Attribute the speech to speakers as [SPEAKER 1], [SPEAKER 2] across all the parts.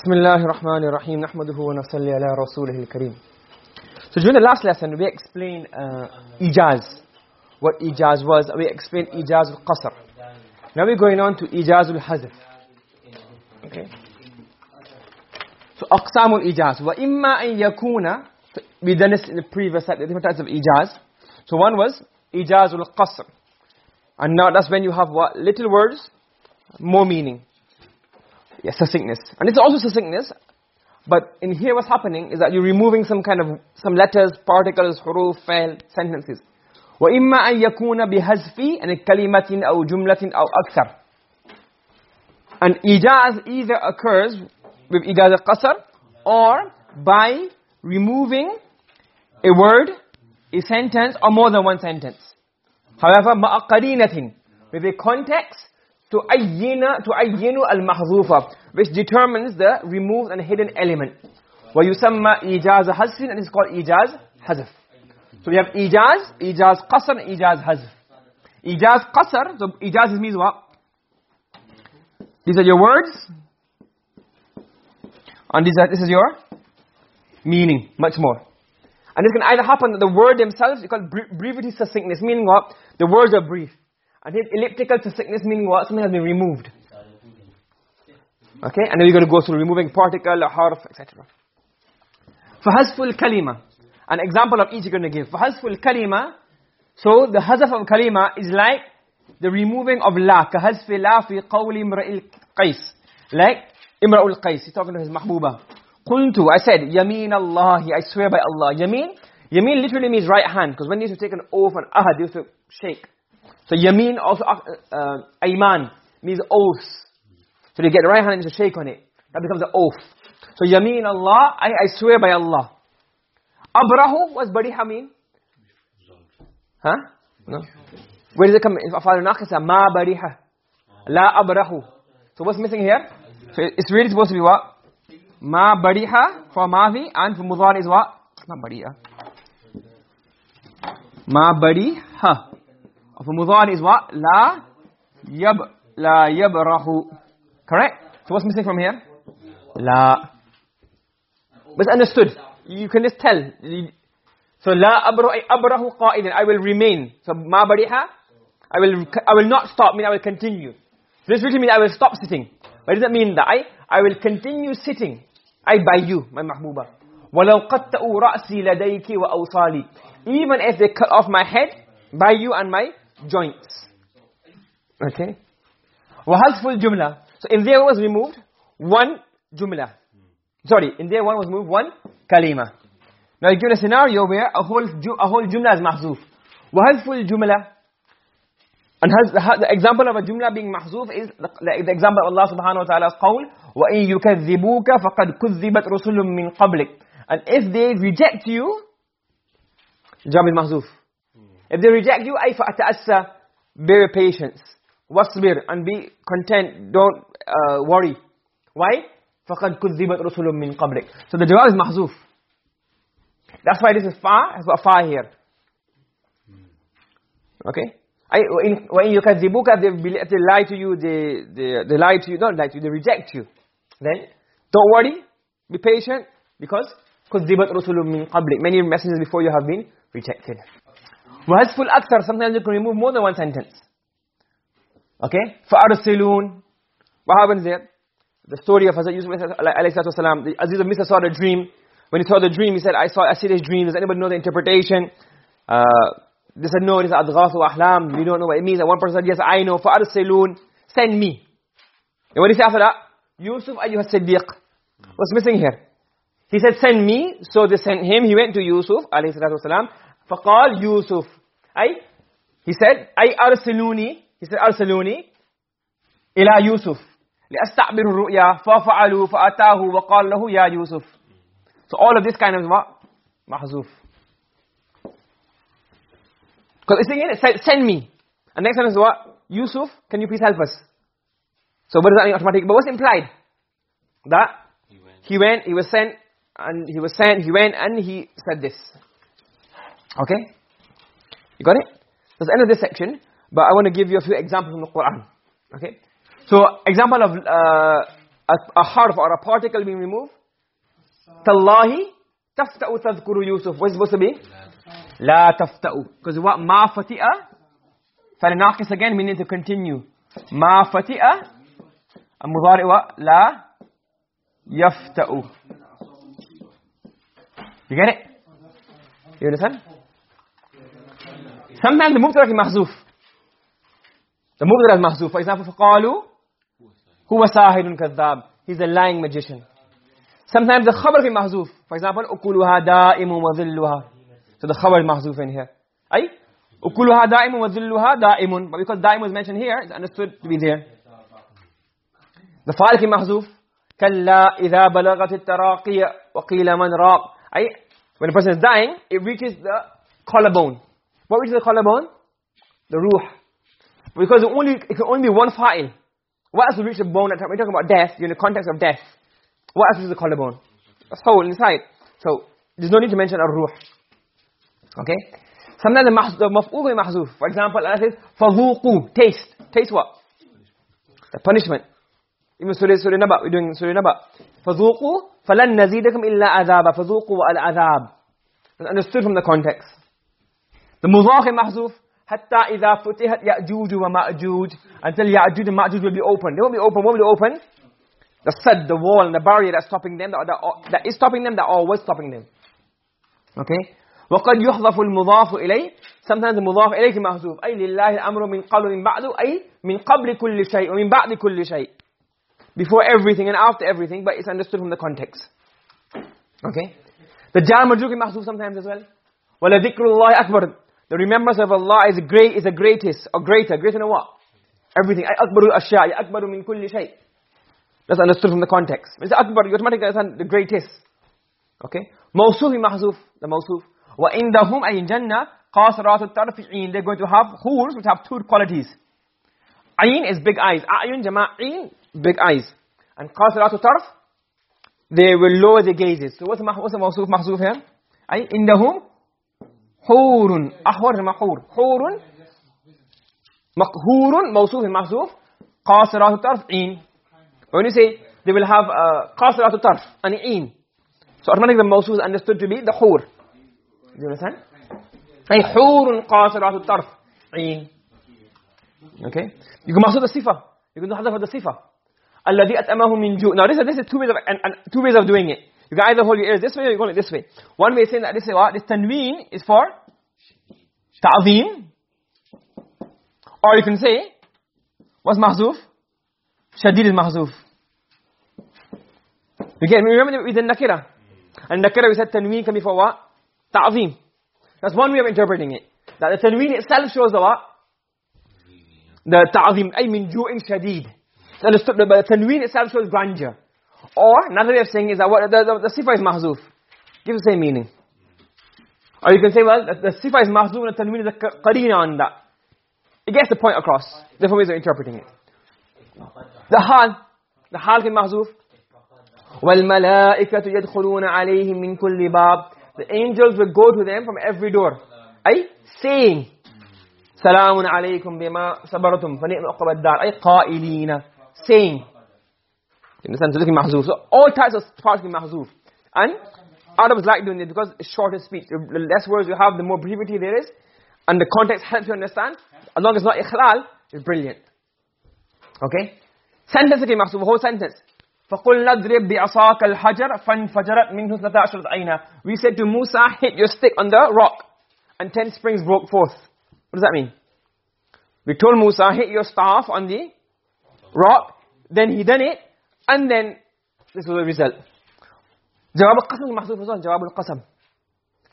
[SPEAKER 1] بسم الله الرحمن الرحيم نحمده ونصلي على رسوله الكريم So during the last lesson we explained uh, ijaz what ijaz was we explained ijaz al-qasr now we're going on to ijaz al-hazf okay so aqsam al-ijaz wa imma an yakuna we done this in the previous set the different types of ijaz so one was ijaz al-qasr and now that's when you have what little words more meaning yes succinctness. And it's also succinctness but in here what's happening is that you're removing some kind of some letters particles huruf fail sentences. imma an yakuna bihazfi an kalimatin aw jumlatin aw akthar and ijaz either occurs with ijaz al-qasr or by removing a word a sentence or more than one sentence. However qarinatin with a context تعين تعين المحذوفة which determines the removed and hidden element ويسمى إيجاز حذف and it's called إيجاز حذف so we have إيجاز إيجاز قصر إيجاز حذف إيجاز قصر so إيجاز means what these are your words and these are, this is your meaning much more and this can either happen that the word themselves is called brevity succinctness meaning what the words are brief and his elliptical succinctness meaning what? Something has been removed. Okay and then we're going to go through removing particle harf etc fahazful kalima. An example of each you're going to give. Fahazful kalima. So the hazf of kalima is like the removing of la. Kahazf la fi qawli imra'il qais. Like imra'ul qais. He's talking to his mahbuba. Qultu. I said yameen allah i swear by allah. Yameen yameen literally means right hand. Because when you used to take an oath and ahad you used to shake so yameen also uh, uh, ayman means oath. So you get the right hand and just shake on it. That becomes an oath. So yameen allah i i swear by allah. Abrahu what's bariha mean huh? No. Where does it come? Afal naqisa ma bariha. La abrahu. So what's missing here? So it's really supposed to be what? Ma bariha for madhi and for mudhari is what? Not bariha. Ma bariha for mudhari is what? La yab la yabrahu. Correct? So what's missing from here? La. But understood you can just tell. So la abrahu abrahu qa'idan i will remain. So ma bariha i will i will not stop. Mean i will continue. So this really means i will stop sitting. But does that mean? That i i will continue sitting. I by you my mahbuba. Walau qatta'u ra'si ladayki wa awsali. Even if they cut off my head by you and my joints. Okay? Hazful jumla? So in there was removed one jumla. Sorry in there one was moved one kalima. Now you give a scenario where a whole a whole jumla is mahzuf. Wa hazful jumla? And has the, the example of a jumla being mahzuf is the, the, the example of Allah subhanahu wa ta'ala's qawl in yukadhibuka faqad kudhibat rusulun min qablik. And if they reject you is mahzuf if they reject you ay fa'ta'assa bear patience. Wasbir and be content don't uh, worry. Why? Faqad kudhibat rusulun min qablik. So the jawab is mahzuf. That's why this is fa has got fa here. Okay? I, in, when you kadhibuka they, they lie to you they, they, they lie to you don't lie to you they reject you. Then don't worry be patient because kudhibat rusulun min qablik. Many messengers before you have been rejected وَهَزْفُ الْأَكْثَرِ Sometimes you can remove more than one sentence. Okay? فَأَرْسِلُونَ What happens there? The story of Hazrat Yusuf alayhi salatu The Aziz of Misr saw the dream. When he saw the dream, he said, I saw I see this dream. Does anybody know the interpretation? Uh, they said, no, it is adghath wa ahlam. We don't know what it means. And one person said, yes, I know. فَأَرْسِلُونَ Send me. And what did he say after that? Yusuf ayyuha siddiq. What's missing here? He said, send me. So they sent him. He went to Yusuf alayhi salatu wasalam. فقال يوسف أي he said أي أرسلوني he said أرسلوني إلى يوسف لأستعبر الرؤيا ففعلوا فأتاه وقال له يا يوسف so all of this kind of what محذوف because it's saying it send me and next one is what Yusuf can you please help us so what does that mean automatic but what's implied that he went. he went he was sent and he was sent he went and he said this Okay? You got it? That's the end of this section. But I want to give you a few examples from the Quran. Okay? So, example of uh, a, a harf or a particle being removed tallahi tafta'u tadhkuru yusuf what's supposed to be la tafta'u because what ma fati'a فعل ناقص again meaning to continue ما فتئ المضارع لا يفتأ you get it you understand Is the mubtada is mahzuf for example فقالوا هو ساحر كذاب he's a lying magician sometimes the khabar is mahzuf for example ukuluha da'im wa dhilluha so the khabar is in here ay ukuluha da'imun wa dhilluha da'imun but because da'im was mentioned here it's understood to be there the fa'il ki mahzuf kalla idha balagat at-taraqi wa qila man raq ay when a person is dying it reaches the collarbone what reaches the collarbone the ruh because it only it can only be one fa'il what else will reach the bone at time we're talking about death you're in the context of death what else is the collarbone a soul inside so there's no need to mention a ruh okay Sometimes the, the maf'ul is mahzuf. For example, Allah says, فَذُوقُوا Taste. Taste what? The punishment. Even Surah, Surah Naba, we're doing Surah Naba. فَذُوقُوا فَلَنْ نَزِيدَكُمْ إِلَّا عَذَابًا فَذُوقُوا الْعَذَابِ It's understood from the context. The mudhaf mahzuf hatta idha futihat ya'juj wa ma'juj until ya'juj and ma'juj will be open. They won't be open. won't be open? The sad, the wall and the barrier that's stopping them, that, that, that is stopping them, that always stopping them. Okay? وقد يحذف المضاف اليه sometimes the mudhaf ilayhi mahzuf ay lillahi al-amru min qabl min ba'du ay min qabl kulli shay wa min ba'di kulli shay before everything and after everything but it's understood from the context okay the jar majrur mahzuf sometimes as well wala dhikrullahi akbar the remembrance of Allah is great is the greatest or greater greater than what? Everything. Akbarul ashya, akbaru min kulli shay. That's understood from the context. It's akbar, you automatically understand the greatest. Okay? Mawsuf mahzuf, the mawsuf. Wa indahum in jannah qasratu tarfi'in. They're going to have hurs which have two qualities. Ayn is big eyes. Ayun jama'in, big eyes. And qasratu tarf, they will lower their gazes. So what's, what's the mawsuf mahzuf here? Ay indahum حور أحور محور حور مقهور موصوف محذوف قاصرات الطرف عين when you say they will have uh, قاصرات الطرف and عين so automatically the is understood to be the hur do you understand ay hurun qasiratu tarf ain okay you you can do hadaf the sifa alladhi atamahu min ju now this is this is two ways of and, and two ways of doing it you can either hold your ears this way or you go it this way. One way is saying that this is what? This tanween is for ta'zim. Or you can say what's mahzuf? Shadid is mahzuf. You get me? Remember with the nakira. And nakira we said tanween can be for what? Ta'zim. That's one way of interpreting it. That the tanween itself shows the what? The ta'zim. Ay min ju'in shadid. The, the tanween itself shows grandeur or another way of saying is that what the, the, the sifa is mahzuf gives the same meaning or you can say well the, the sifa is mahzuf and the tanween is a qarina on that it gets the point across different ways of interpreting it the hal the hal is mahzuf والملائكة يدخلون عليهم من كل باب the angels will go to them from every door أي saying سلام عليكم بما صبرتم فنعم عقب الدار أي قائلين saying in the sense of looking mahzuf so all types of parts can mahzuf and Arabs like doing it because it's shorter speech the less words you have the more brevity there is and the context helps you understand as long as not ikhlal it's brilliant okay sentence can mahzuf whole sentence فَقُلْ نَضْرِبْ بِعَصَاكَ الْحَجَرَ فَانْفَجَرَتْ مِنْهُ اثْنَتَا عَشْرَةَ عَيْنًا We said to Musa, hit your stick on the rock, and ten springs broke forth. What does that mean? We told Musa, hit your staff on the rock, then he done it, and then this will be result jawab al-qasam mahzuf fi zan jawab al-qasam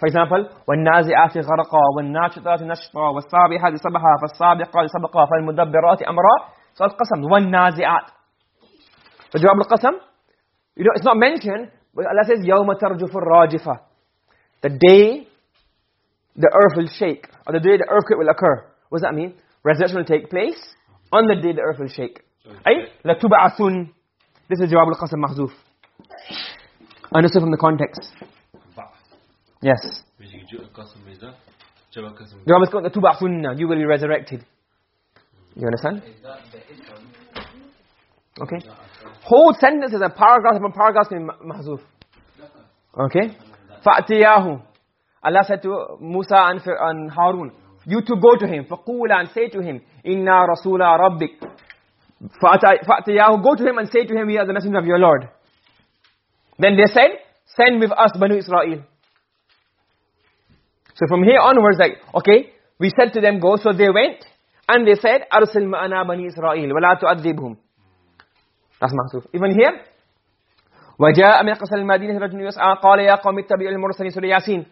[SPEAKER 1] for the wan nazi'ati gharqa wan nashitati the wa as-sabihati sabaha fa as-sabiqati sabaqa fa al-mudabbirati amra so al-qasam wan nazi'at fa jawab al-qasam you know it's not mentioned but Allah says yawma tarjufu ar-rajifa the day the earth will shake. Or the day the earthquake will occur. What does that mean? Resurrection will take place on the day the earth will shake. Ay latuba'athun This is Jawab al-Qasam mahzuf. Understood from the context. Yes. Jawab al-Qasam, لَتُبْعَثُنَّ You will be resurrected. You understand? okay whole sentences and paragraphs upon paragraphs in mahzuf okay fa'tiyahu Allah said to Musa and, and Harun you to go to him faqula and say to him inna rasula rabbik فَأَتَيَاهُ Go to him and say to him, We are the messenger of your Lord. Then they said, Send with us Banu Israel. So from here onwards, like, okay, we said to them, go. So they went and they said, أَرْسِلْ مَأَنَا بَنِي إِسْرَائِيلِ وَلَا تُعَذِّبْهُمْ That's mahzuf. Even here, وَجَاءَ مِنْ قَسَلِ الْمَدِينَةِ رَجْنُ يُسْعَى قَالَ يَا قَوْمِ اتَّبِعُ الْمُرْسَلِينَ Surah Yasin.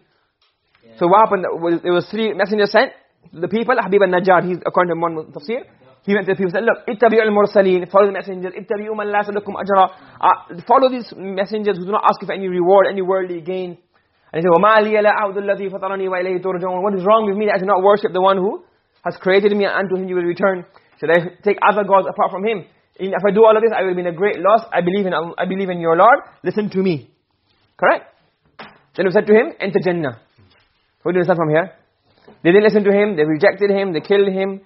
[SPEAKER 1] So what happened? There was three messengers sent. The people, Habib al-Najjar, he's according to one tafsir. he went to the people said look اتبعوا المرسلين follow the messengers اتبعوا من لا يسألكم أجرا uh, follow these messengers who do not ask you for any reward any worldly gain and he said وما لي لا أعبد الذي فطرني وإليه ترجعون what is wrong with me that I do not worship the one who has created me and to him you will return should I take other gods apart from him if I do all of this I will be in a great loss I believe in I believe in your Lord listen to me correct then we said to him enter Jannah what do we understand from here they didn't listen to him they rejected him they killed him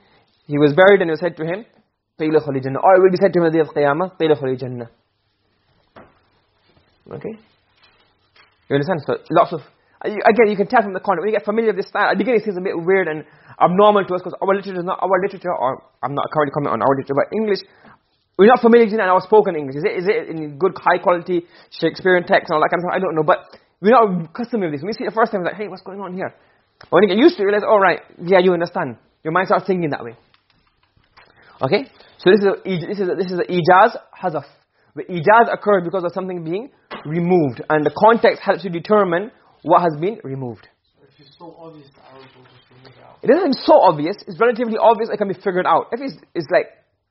[SPEAKER 1] he was buried and it was said to him قِيلَ خَلِ جَنَّةِ or it will be said to him at the day of Qiyamah قِيلَ خَلِ جَنَّةِ okay you understand so lots of again you can tell from the content when you get familiar with this style at the beginning it seems a bit weird and abnormal to us because our literature is not our literature or I'm not currently comment on our literature but English we're not familiar with our spoken English is it is it in good high quality Shakespearean text and all that kind of stuff I don't know but we're not accustomed with this when we see it the first time it's like hey what's going on here but when you get used to it you realize oh right yeah you understand your mind starts thinking that way okay so this is a, this is a, this is the ijaz hazaf the ijaz occurs because of something being removed and the context helps you determine what has been removed
[SPEAKER 2] if it's so obvious Arabs will just remove it out
[SPEAKER 1] it isn't so obvious it's relatively obvious it can be figured out if it's, it's like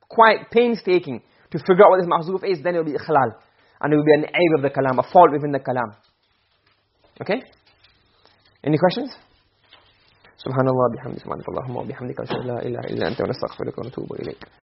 [SPEAKER 1] quite painstaking to figure out what this mahzuf is, then it will be ikhlal. And it will be an aib of the kalam, a fault within the kalam. Okay? Any questions? سبحان الله بحمد سبحانك اللهم وبحمدك أشهد لا إله إلا أنت ونستغفرك ونتوب إليك.